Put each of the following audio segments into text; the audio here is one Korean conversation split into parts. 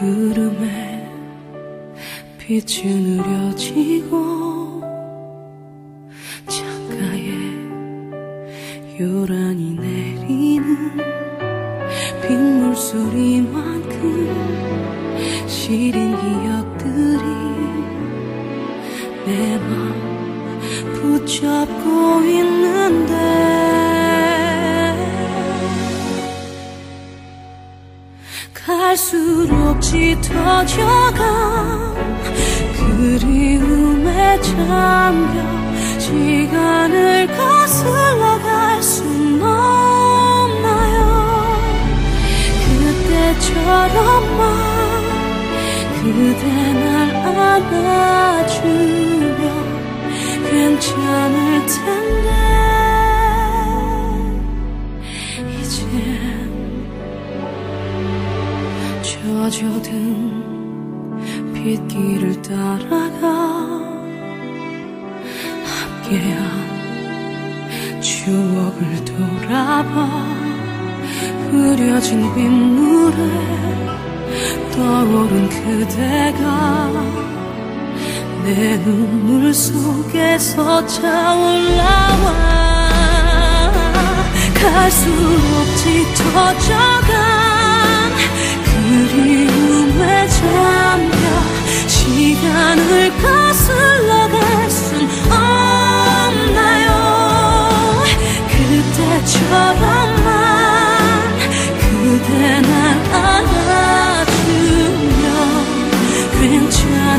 구름에 빛이 느려지고 창가에 요란히 내리는 빗물 소리만큼 시린 기억들이 내 맘 붙잡고 있는데 갈수록 짙어져가 그리움에 잠겨 시간을 거슬러 갈 순 없나요? 그때처럼만 그대 날 안아주 젖어든 빗길을 따라가 함께한 추억을 돌아봐. 흐려진 빗물에 떠오른 그대가 내 눈물 속에서 차올라와. 갈수록 짙어져간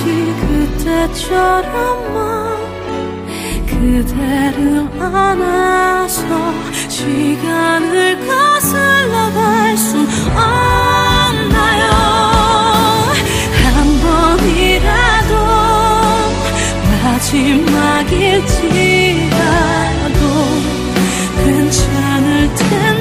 다시 그때처럼만 그대를 안아서 시간을 거슬러 갈 순 없나요? 한 번이라도 마지막일지라도 괜찮을 텐데.